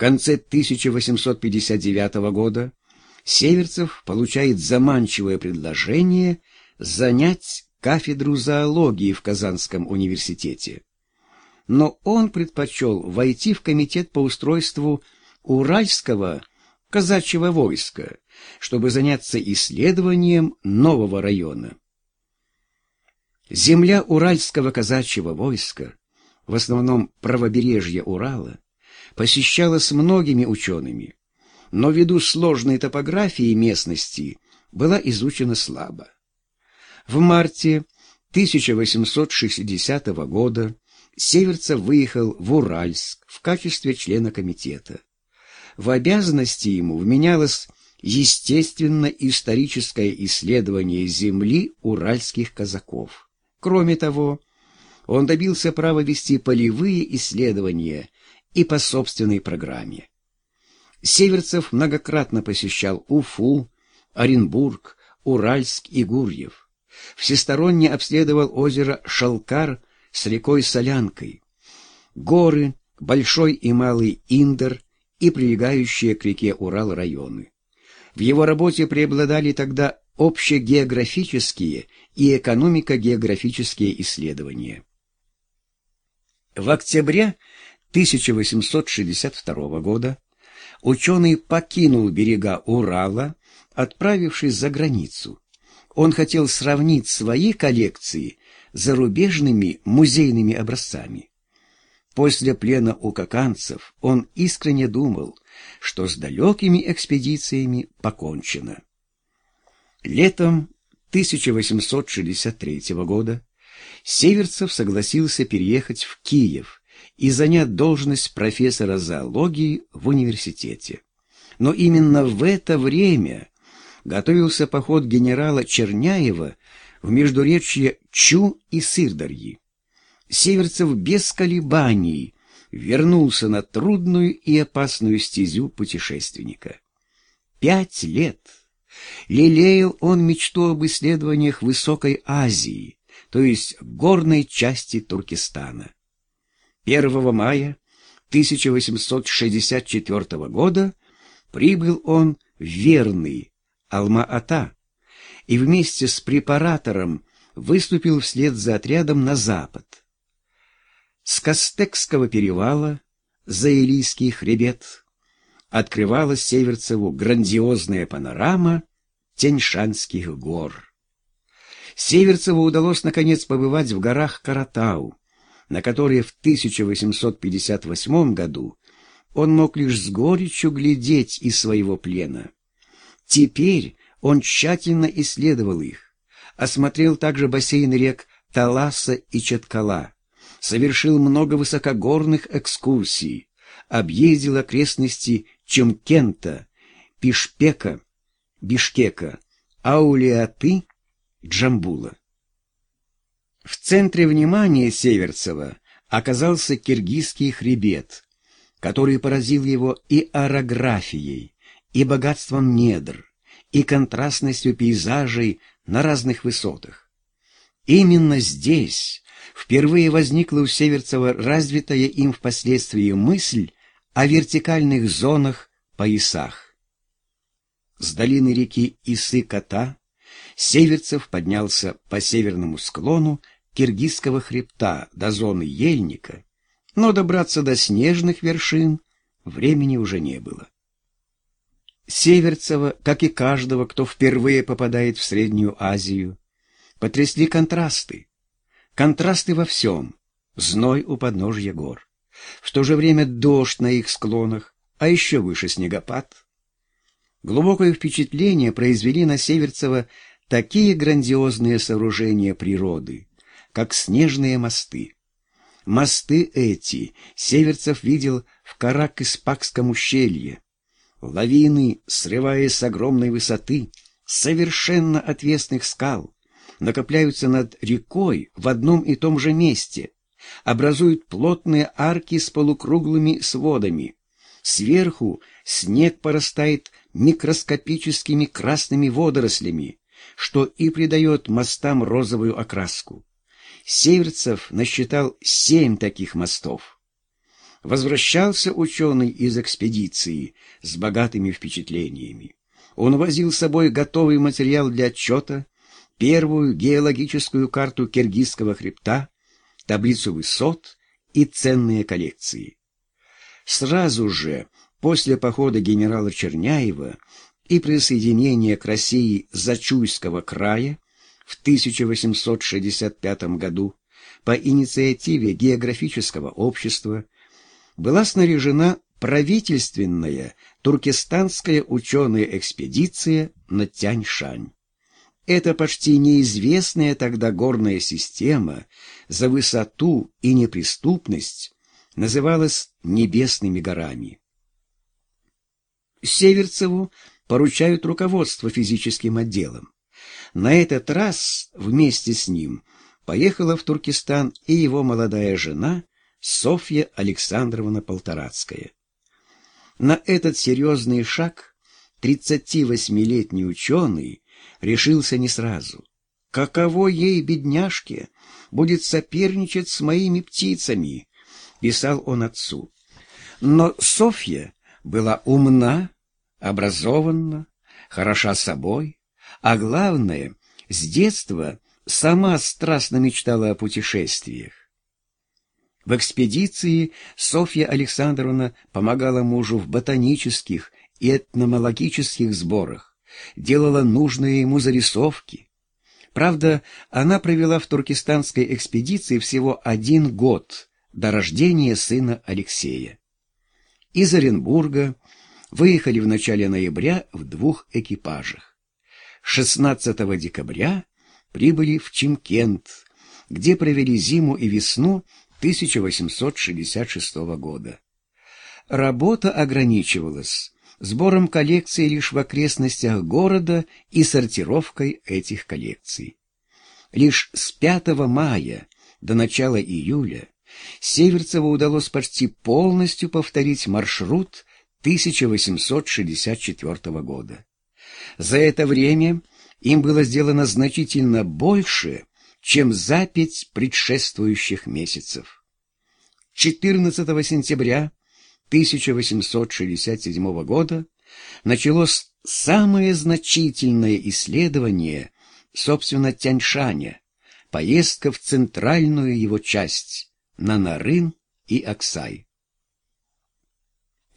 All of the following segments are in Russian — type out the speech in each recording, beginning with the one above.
конце 1859 года Северцев получает заманчивое предложение занять кафедру зоологии в Казанском университете. Но он предпочел войти в комитет по устройству Уральского казачьего войска, чтобы заняться исследованием нового района. Земля Уральского казачьего войска, в основном правобережье Урала, посещалась многими учеными, но ввиду сложной топографии местности была изучена слабо. В марте 1860 года Северцев выехал в Уральск в качестве члена комитета. В обязанности ему вменялось естественно-историческое исследование земли уральских казаков. Кроме того, он добился права вести полевые исследования и по собственной программе. Северцев многократно посещал Уфу, Оренбург, Уральск и Гурьев. Всесторонне обследовал озеро Шалкар с рекой Солянкой, горы, Большой и Малый Индер и прилегающие к реке Урал районы. В его работе преобладали тогда общегеографические и экономико-географические исследования. В октябре 1862 года ученый покинул берега Урала, отправившись за границу. Он хотел сравнить свои коллекции с зарубежными музейными образцами. После плена у каканцев он искренне думал, что с далекими экспедициями покончено. Летом 1863 года Северцев согласился переехать в Киев и занять должность профессора зоологии в университете. Но именно в это время готовился поход генерала Черняева в междуречье Чу и Сырдарьи. Северцев без колебаний вернулся на трудную и опасную стезю путешественника. Пять лет лелеял он мечту об исследованиях Высокой Азии, то есть горной части Туркестана. 1 мая 1864 года прибыл он в Верный, Алма-Ата, и вместе с препаратором выступил вслед за отрядом на запад. С Кастекского перевала за Илийский хребет открывалась Северцеву грандиозная панорама Теньшанских гор. Северцеву удалось наконец побывать в горах Каратау, на которые в 1858 году он мог лишь с горечью глядеть из своего плена. Теперь он тщательно исследовал их, осмотрел также бассейн рек Таласа и Четкала, совершил много высокогорных экскурсий, объездил окрестности Чемкента, Пишпека, Бишкека, Аулиаты, Джамбула. В центре внимания Северцева оказался киргизский хребет, который поразил его и орографией, и богатством недр, и контрастностью пейзажей на разных высотах. Именно здесь впервые возникла у Северцева развитая им впоследствии мысль о вертикальных зонах, поясах. С долины реки Исы-Кота Северцев поднялся по северному склону Киргизского хребта до зоны Ельника, но добраться до снежных вершин времени уже не было. Северцева, как и каждого, кто впервые попадает в Среднюю Азию, потрясли контрасты. Контрасты во всем. Зной у подножья гор. В то же время дождь на их склонах, а еще выше снегопад. Глубокое впечатление произвели на Северцева такие грандиозные сооружения природы, как снежные мосты. Мосты эти Северцев видел в Карак-Испакском ущелье, Лавины, срываясь с огромной высоты, совершенно отвесных скал, накопляются над рекой в одном и том же месте, образуют плотные арки с полукруглыми сводами. Сверху снег порастает микроскопическими красными водорослями, что и придает мостам розовую окраску. Северцев насчитал семь таких мостов. возвращался ученый из экспедиции с богатыми впечатлениями. Он возил с собой готовый материал для отчета, первую геологическую карту Киргизского хребта, таблицу высот и ценные коллекции. Сразу же после похода генерала Черняева и присоединения к России Зачуйского края в 1865 году по инициативе географического общества была снаряжена правительственная туркестанская ученая экспедиция на Тянь-Шань. Эта почти неизвестная тогда горная система за высоту и неприступность называлась Небесными горами. Северцеву поручают руководство физическим отделом. На этот раз вместе с ним поехала в Туркестан и его молодая жена Софья Александровна Полторацкая. На этот серьезный шаг 38-летний ученый решился не сразу. «Каково ей, бедняжке, будет соперничать с моими птицами?» — писал он отцу. Но Софья была умна, образованна, хороша собой, а главное, с детства сама страстно мечтала о путешествиях. В экспедиции Софья Александровна помогала мужу в ботанических и этномологических сборах, делала нужные ему зарисовки. Правда, она провела в туркестанской экспедиции всего один год до рождения сына Алексея. Из Оренбурга выехали в начале ноября в двух экипажах. 16 декабря прибыли в Чимкент, где провели зиму и весну 1866 года. Работа ограничивалась сбором коллекций лишь в окрестностях города и сортировкой этих коллекций. Лишь с 5 мая до начала июля Северцеву удалось почти полностью повторить маршрут 1864 года. За это время им было сделано значительно больше, чем за пять предшествующих месяцев. 14 сентября 1867 года началось самое значительное исследование, собственно, Тяньшаня, поездка в центральную его часть, на Нарын и Аксай.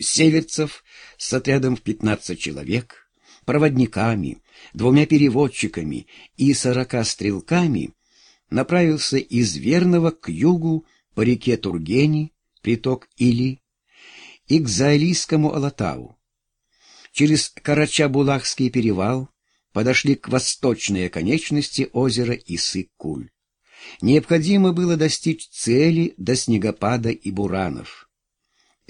Северцев с отрядом в 15 человек, проводниками, двумя переводчиками и сорока стрелками направился из Верного к югу по реке Тургени, приток Или, и к Заилийскому Алатау. Через Карача-Булахский перевал подошли к восточной оконечности озера Иссык-Куль. Необходимо было достичь цели до снегопада и буранов.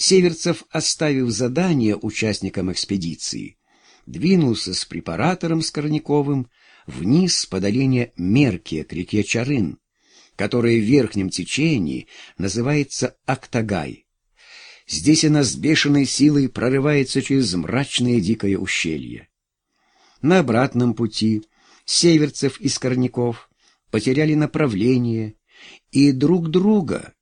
Северцев, оставив задание участникам экспедиции, двинулся с препаратором Скорняковым вниз по долине Мерке к реке Чарын, которая в верхнем течении называется Актагай. Здесь она с бешеной силой прорывается через мрачное дикое ущелье. На обратном пути Северцев и Скорняков потеряли направление и друг друга.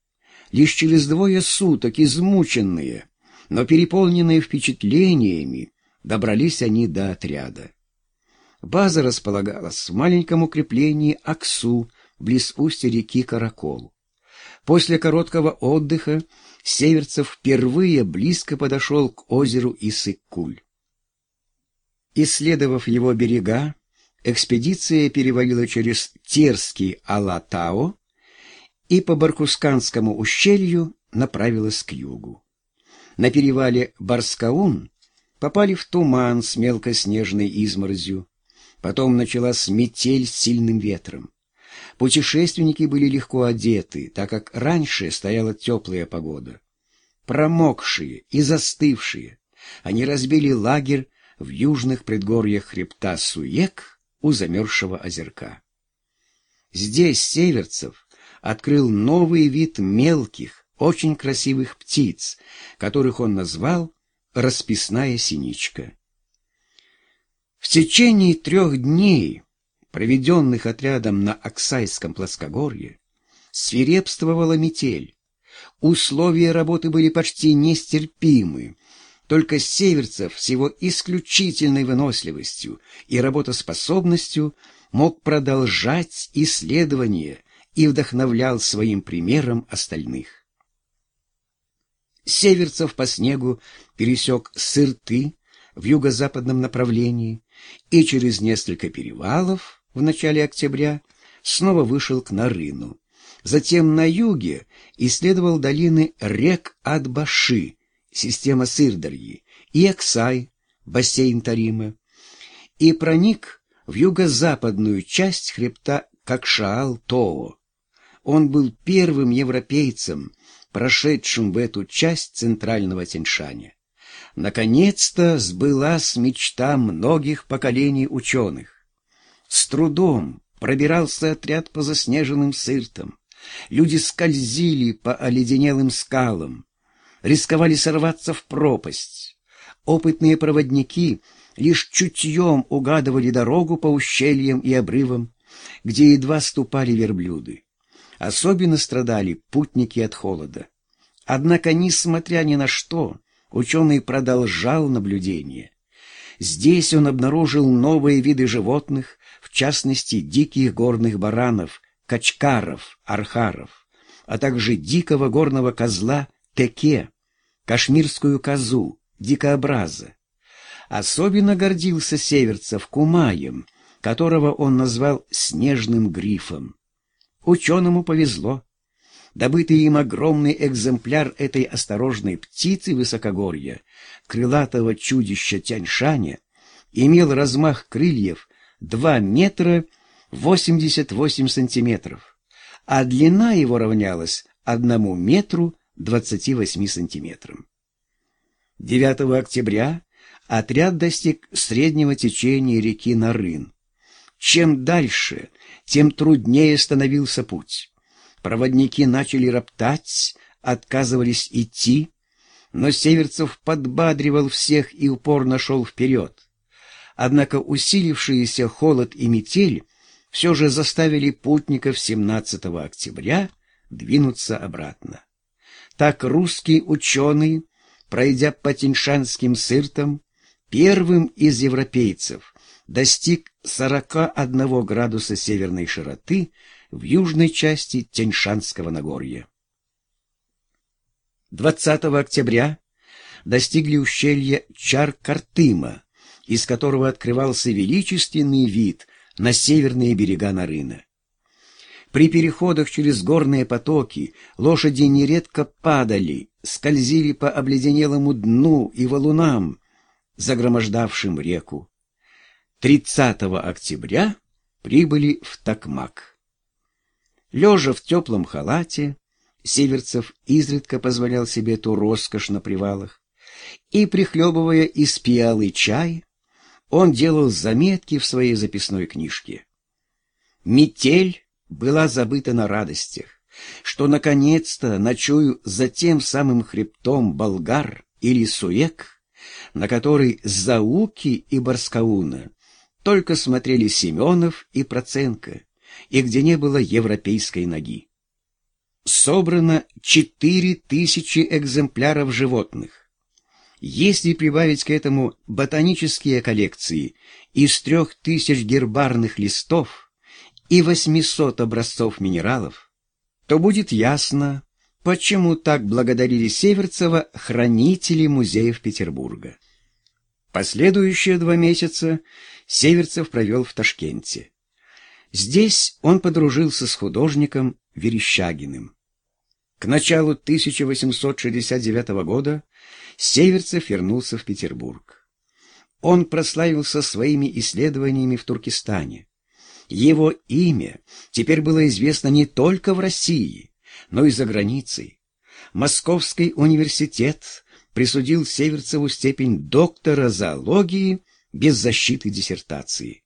Лишь через двое суток, измученные, но переполненные впечатлениями, добрались они до отряда. База располагалась в маленьком укреплении Аксу, близ устья реки Каракол. После короткого отдыха Северцев впервые близко подошел к озеру Исык-Куль. Исследовав его берега, экспедиция перевалила через Терский Алатао и по Баркусканскому ущелью направилась к югу. На перевале Барскаун попали в туман с мелкоснежной изморозью, потом началась метель с сильным ветром. Путешественники были легко одеты, так как раньше стояла теплая погода. Промокшие и застывшие, они разбили лагерь в южных предгорьях хребта Суек у замерзшего озерка. Здесь Северцев открыл новый вид мелких, очень красивых птиц, которых он назвал «расписная синичка». В течение трех дней проведенных отрядом на Оксайском плоскогорье, свирепствовала метель. Условия работы были почти нестерпимы. Только Северцев с его исключительной выносливостью и работоспособностью мог продолжать исследования и вдохновлял своим примером остальных. Северцев по снегу пересек Сырты в юго-западном направлении и через несколько перевалов в начале октября снова вышел к Нарыну. Затем на юге исследовал долины рек Адбаши, система Сырдарьи, и Эксай, бассейн Тарима, и проник в юго-западную часть хребта Какшаал-Тоо. Он был первым европейцем, прошедшим в эту часть центрального Тяньшаня. Наконец-то сбылась мечта многих поколений ученых. С трудом пробирался отряд по заснеженным сыртам. Люди скользили по оледенелым скалам, рисковали сорваться в пропасть. Опытные проводники лишь чутьем угадывали дорогу по ущельям и обрывам, где едва ступали верблюды. Особенно страдали путники от холода. Однако, несмотря ни на что, ученый продолжал наблюдение. Здесь он обнаружил новые виды животных, в частности, диких горных баранов, качкаров, архаров, а также дикого горного козла теке, кашмирскую козу, дикообраза. Особенно гордился Северцев Кумаем, которого он назвал «снежным грифом». Ученому повезло. Добытый им огромный экземпляр этой осторожной птицы высокогорья, крылатого чудища Тяньшаня, имел размах крыльев 2 метра 88 сантиметров, а длина его равнялась 1 метру 28 сантиметрам. 9 октября отряд достиг среднего течения реки Нарын. Чем дальше, тем труднее становился путь. Проводники начали роптать, отказывались идти, но Северцев подбадривал всех и упорно шел вперед. Однако усилившиеся холод и метель все же заставили путников 17 октября двинуться обратно. Так русский ученый, пройдя по Тиньшанским сыртам, первым из европейцев достиг 41 градуса северной широты в южной части Тяньшанского Нагорья. 20 октября достигли ущелья Чар-Картыма, из которого открывался величественный вид на северные берега Нарына. При переходах через горные потоки лошади нередко падали, скользили по обледенелому дну и валунам, загромождавшим реку. 30 октября прибыли в Токмак. Лежа в теплом халате, Северцев изредка позволял себе ту роскошь на привалах, и, прихлебывая из пиалы чай, он делал заметки в своей записной книжке. Метель была забыта на радостях, что наконец-то ночую за тем самым хребтом болгар или суек, на который Зауки и Барскауна только смотрели Семенов и Проценко, и где не было европейской ноги. Собрано четыре тысячи экземпляров животных. Если прибавить к этому ботанические коллекции из трех тысяч гербарных листов и 800 образцов минералов, то будет ясно, почему так благодарили Северцева хранители музеев Петербурга. Последующие два месяца Северцев провел в Ташкенте. Здесь он подружился с художником Верещагиным. К началу 1869 года Северцев вернулся в Петербург. Он прославился своими исследованиями в Туркестане. Его имя теперь было известно не только в России, но и за границей. Московский университет присудил Северцеву степень доктора зоологии без защиты диссертации.